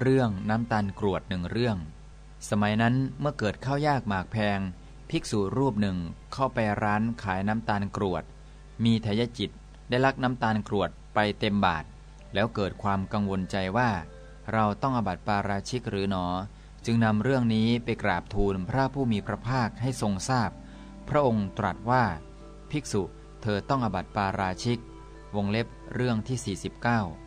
เรื่องน้ำตาลกรวดหนึ่งเรื่อง สมัยนั้นเมื่อเกิดข้าวยากหมากแพง ภิกษุรูปหนึ่งเข้าไปร้านขายน้ำตาลกรวด มีทายจิตได้ลักน้ำตาลกรวดไปเต็มบาท แล้วเกิดความกังวลใจว่า เราต้องอบัติปาราชิกหรือหนอ จึงนำเรื่องนี้ไปกราบทูลพระผู้มีพระภาคให้ทรงทราบพพระองค์ตรัสว่า ภิกษุเธอต้องอบัติปาราชิก วงเล็บเรื่องที่ 49